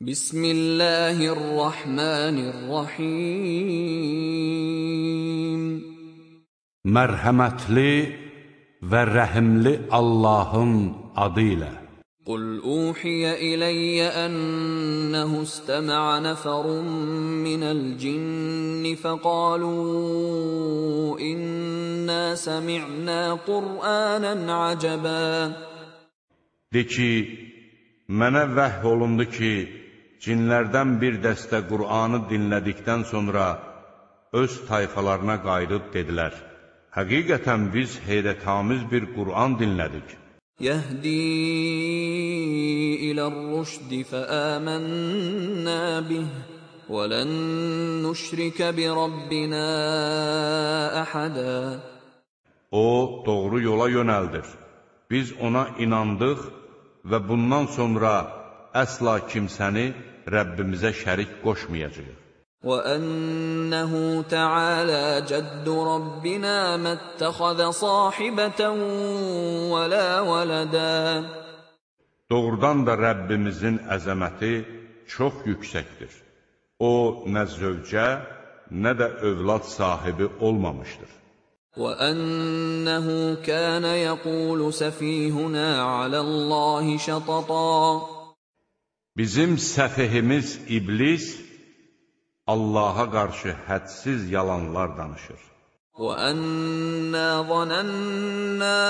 Bismillahirrahmanirrahim Mərhəmətli və rəhimli Allahın adı ilə قل أوحي إلي أنه استمع نفر من الجن فقالوا إنا سمعنا قرآنا عجبا De ki, mənə vəh olundu ki, cinlərdən bir dəstə Qur'anı dinlədikdən sonra öz tayfalarına qayıdıb dedilər, Həqiqətən biz heyrətamiz bir Qur'an dinlədik. Yəhdi ilə'r-rüşdi fəəmənnə bih və lən nüşrikə bi Rabbinə əhədə. O, doğru yola yönəldir. Biz ona inandıq və bundan sonra əsla kimsəni Rəbbimizə şərik qoşmayacaq. وأنه تعالى جد ربنا ما اتخذ صاحبة ولا ولدا Doğrudan da Rəbbimizin əzəməti çox yüksəkdir. O, nə zövcə, nə də övlad sahibi olmamışdır. وأنه كان يقول سفيهنا على الله شططا Bizim səfihimiz iblis Allaha qarşı hədsiz yalanlar danışır. وَأَنَّا ظَنَنَّا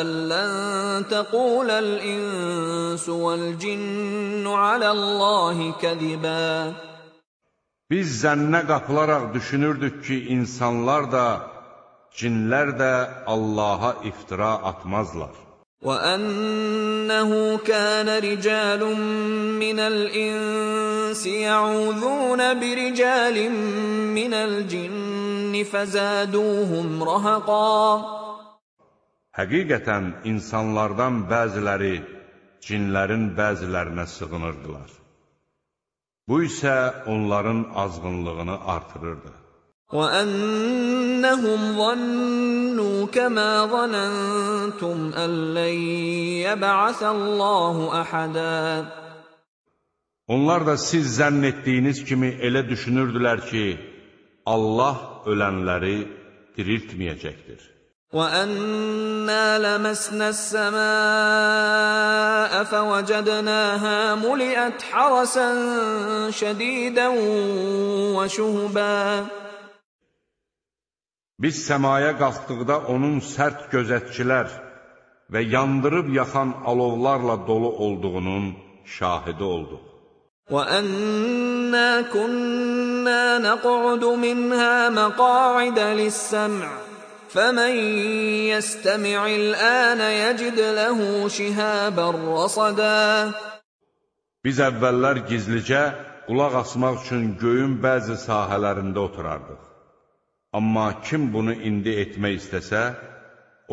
أَن لَّن تَقُولَ الْإِنسُ وَالْجِنُّ عَلَى اللَّهِ كَذِبًا Biz zənnə qapılaraq düşünürdük ki, insanlar da, cinlər də Allaha iftira atmazlar. وأنه كان رجال من الإنس يعوذون برجال من الجن فزادوهم رهقا Həqiqətən insanlardan bəziləri cinlərin bəzilərinə sığınırdılar. Bu isə onların azğınlığını artırırdı. وأنهم ظنوا كما ظننتم أن لن يبعث الله أحدا Onlar da siz zənn etdiyiniz kimi elə düşünürdülər ki, Allah ölənləri diriltməyəcəkdir. وَأَنَّا لَمَسْنَا السَّمَاءَ فَوَجَدْنَاهَا مُلِئَتْ حَرَسًا شَدِيدًا وَشُهُبًا Biz səmaya qalxdıqda onun sərt gözətçilər və yandırıb yaxan alovlarla dolu olduğunun şahidi olduq. وَأَنَّا كُنَّا نَقْعُدُ مِنْهَا مَقَاعِدَ لِلسَّمْعِ فَمَنْ يَسْتَمِعِ الْآنَ يَجِدْ لَهُ شِهَابًا رَصَدًا Biz əvvəllər gizlicə qulaq asmaq üçün göyün bəzi sahələrində oturardıq. Amma kim bunu indi etmək istəsə,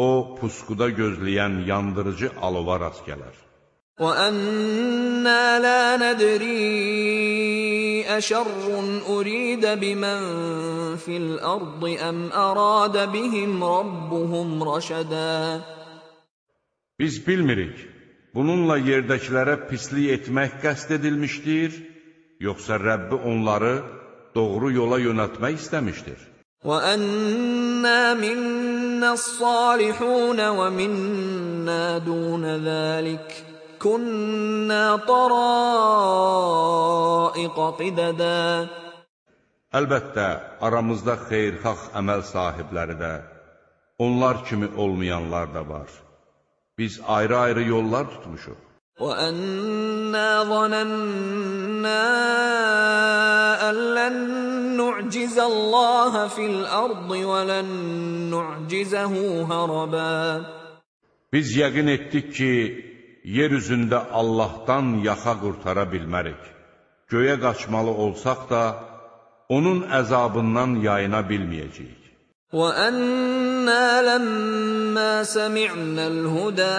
o puskuda gözləyən yandırıcı alova rast gələr. وَأَنَّا لَا نَدْرِي أَشَرٌّ أُرِيدَ بِمَنْ فِي الْأَرْضِ أَمْ أَرَادَ بِهِمْ رَبُّهُمْ رَشَدًا Biz bilmirik, bununla yerdəkilərə pislik etmək qəsd edilmişdir, yoxsa Rəbbi onları doğru yola yönəltmək istəmişdir. وَأَنَّا مِنَّا الصَّالِحُونَ وَمِنَّا دُونَ ذَلِكَ كُنَّا طَرَائِقَ قِدَدًا Əlbəttə, aramızda xeyirxax əməl sahibləri də, onlar kimi olmayanlar da var. Biz ayrı-ayrı yollar tutmuşuq. وَأَنَّا ظَنَنَّا أَن لَّن نُّعْجِزَ اللَّهَ فِي الْأَرْضِ وَلَن نُّعْجِزَهُ هَرَبًا Biz yəqin etdik ki, yer üzündə Allahdan yaxa qurtara bilmərik. Göyə qaçmalı olsaq da, onun əzabından yayına bilməyəcəyik. وَأَنَّا لَمَّا سَمِعْنَا الْهُدَىٰ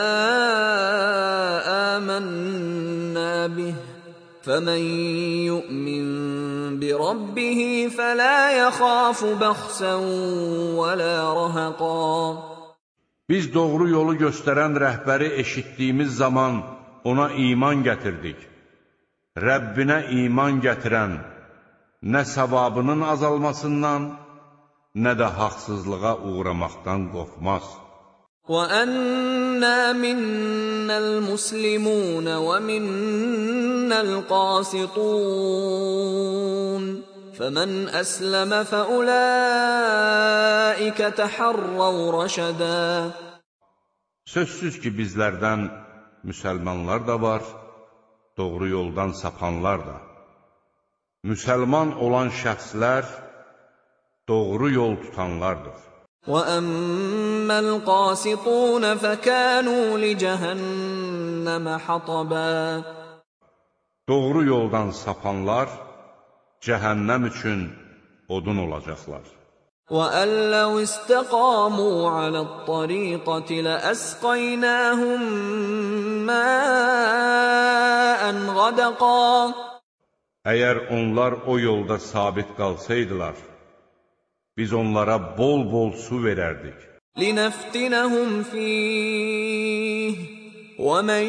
آمَنَّا بِهِ فَمَن يُؤْمِن بِرَبِّهِ فَلَا يَخَافُ بَخْسًا وَلَا رَهَقًا Biz doğru yolu göstərən rəhbəri eşitdiyimiz zaman ona iman gətirdik. Rəbbinə iman gətirən nə savabının azalmasından, nə də haqsızlığa uğramaqdan qorxmaz. وَأَنَّا مِنَّا الْمُسْلِمُونَ وَمِنَّا الْقَاسِطُونَ فَمَنْ أَسْلَمَ فَأُولَٰئِكَ تَحَرَّوْا رَشَدًا Sözsüz ki, bizlərdən müsəlmanlar da var, doğru yoldan sapanlar da. Müsəlman olan şəxslər doğru yol tutanlardır. وَأَمَّا الْقَاسِطُونَ فَكَانُوا لِجَهَنَّمَ حَطَبًا Doğru yoldan sapanlar cəhənnəm üçün odun olacaqlar. وَأَن لَّوْ اسْتَقَامُوا عَلَى الطَّرِيقَةِ لَأَسْقَيْنَاهُم مَّاءً غَدَقًا Əgər onlar o yolda sabit qalsaydılar, biz onlara bol-bol su verərdik. لِنَفْتِنَهُمْ فِيهِ وَمَن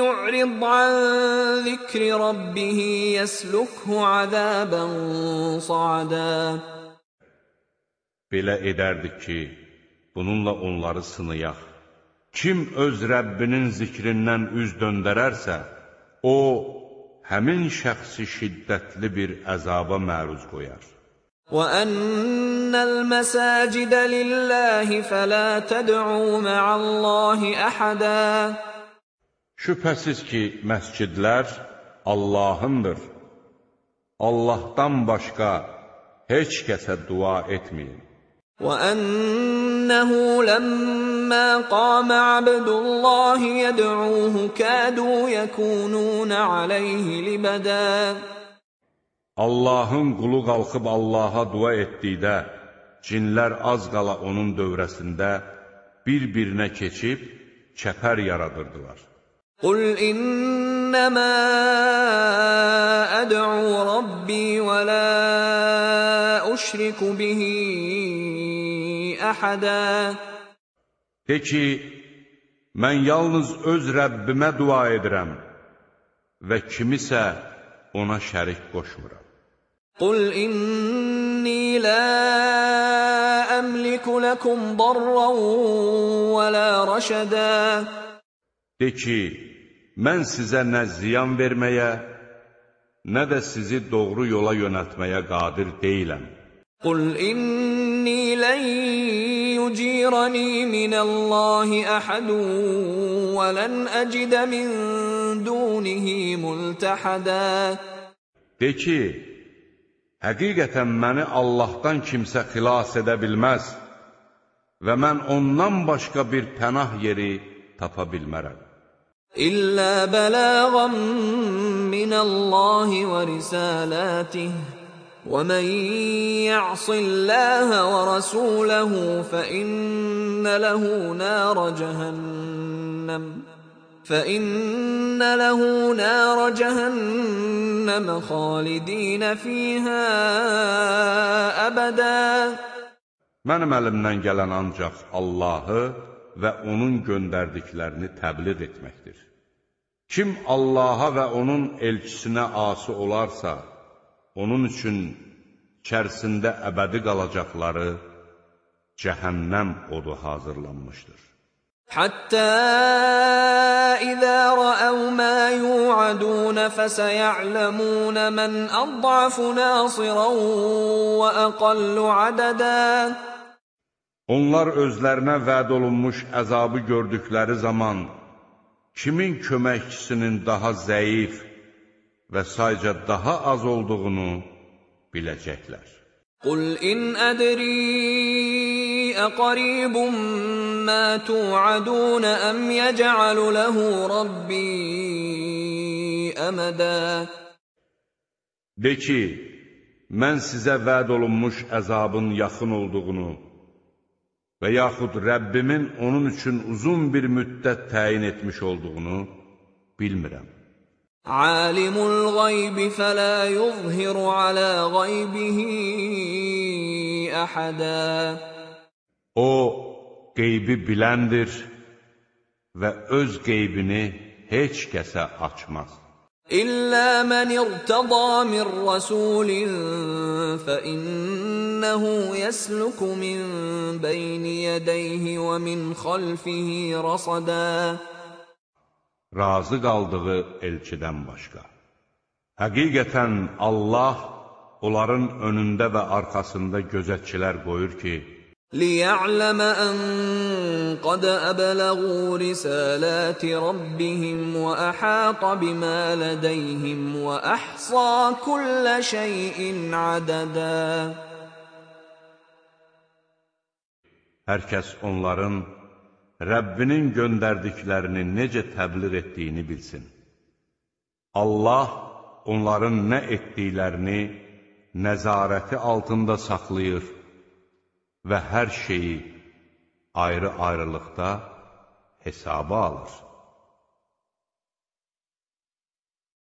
يُعْرِضْ عَن ذِكْرِ رَبِّهِ يَسْلُكْهُ عَذَابًا صَعَدًا Belə edərdik ki, bununla onları sınayaq. Kim öz Rəbbinin zikrindən üz döndərərsə, o, həmin şəxsi şiddətli bir əzaba məruz qoyar. وَأَنَّ الْمَسَاجِدَ لِلَّهِ فَلَا تَدْعُوا مَعَ اللَّهِ أَحَدًا Şübhəsiz ki, məscidlər Allahındır. Allahdan başqa heç kəsə dua etməyin. وَأَنَّهُ لَمَّا قَامَ عَبْدُ اللَّهِ يَدْعُوهُ كَادُوا يَكُونُونَ عَلَيْهِ لِبَدًا Allahın qulu qalxıb Allaha dua etdikdə, cinlər az qala onun dövrəsində bir-birinə keçib kəpər yaradırdılar. Qul innəmə əd'u Rabbi və lə uşriku bihi əhədə. De ki, mən yalnız öz Rəbbimə dua edirəm və kimisə ona şərik qoşmuram. قُلْ إِنِّي لَا أَمْلِكُ لَكُمْ ضَرًّا وَلَا رَشَدًا De ki, mən sizə nə ziyan verməyə, nə də sizi doğru yola yönəltməyə qadir deyiləm. قُلْ إِنِّي لَن يُجِيرَنِي مِنَ اللَّهِ أَحَدٌ وَلَنْ أَجِدَ مِن دُونِهِ مُلْتَحَدًا De ki, həqiqətən məni Allahdan kimsə xilas edə bilməz və mən ondan başqa bir pənah yeri tapa bilmərəm. إِلَّا بَلَاغًا مِّنَ اللَّهِ وَرِسَالَاتِهِ وَمَن يَعْصِ اللَّهَ وَرَسُولَهُ فَإِنَّ لَهُ نَارَ جَهَنَّمَ فَإِنَّ لَهُ نَارَ جَهَنَّمَ خَالِدِينَ فِيهَا أَبَدًا Mənim əlimdən gələn ancaq Allahı və onun göndərdiklərini təbliğ etməkdir. Kim Allaha və onun elçisinə asi olarsa, onun üçün içərisində əbədi qalacaqları cəhənnəm odu hazırlanmışdır. حتى اِذَا رَأَوْا مَا يُوعَدُونَ فَسَيَعْلَمُونَ مَنْ اَضْعَفُ نَاصِرًا وَاَقَلُّ عَدَدًا Onlar özlərinə vəd olunmuş əzabı gördükləri zaman kimin köməkçisinin daha zəif və sayca daha az olduğunu biləcəklər. Qul in ədri əqaribun ما توعدون أم يجعل له ربي أمدا De ki, mən sizə vəd olunmuş əzabın yaxın olduğunu və yaxud Rəbbimin onun üçün uzun bir müddət təyin etmiş olduğunu bilmirəm. عالم الغيب فلا يظهر على غيبه أحدا O, qeybi biləndir və öz qeybini heç kəsə açmaz. İllə mən irtəda min rəsulin fə innəhu yəsluku min beyni yədəyhi və min xalfihi rəsadə. Razı qaldığı elçidən başqa. Həqiqətən Allah onların önündə və arxasında gözətçilər qoyur ki, ليعلم أن قد أبلغوا رسالات ربهم وأحاط بما لديهم وأحصى كل شيء عددا hər kəs onların Rəbbinin göndərdiklərini necə təbliğ etdiyini bilsin. Allah onların nə etdiklərini nəzarəti altında saxlayır və hər şeyi ayrı-ayrılıqda hesaba alır.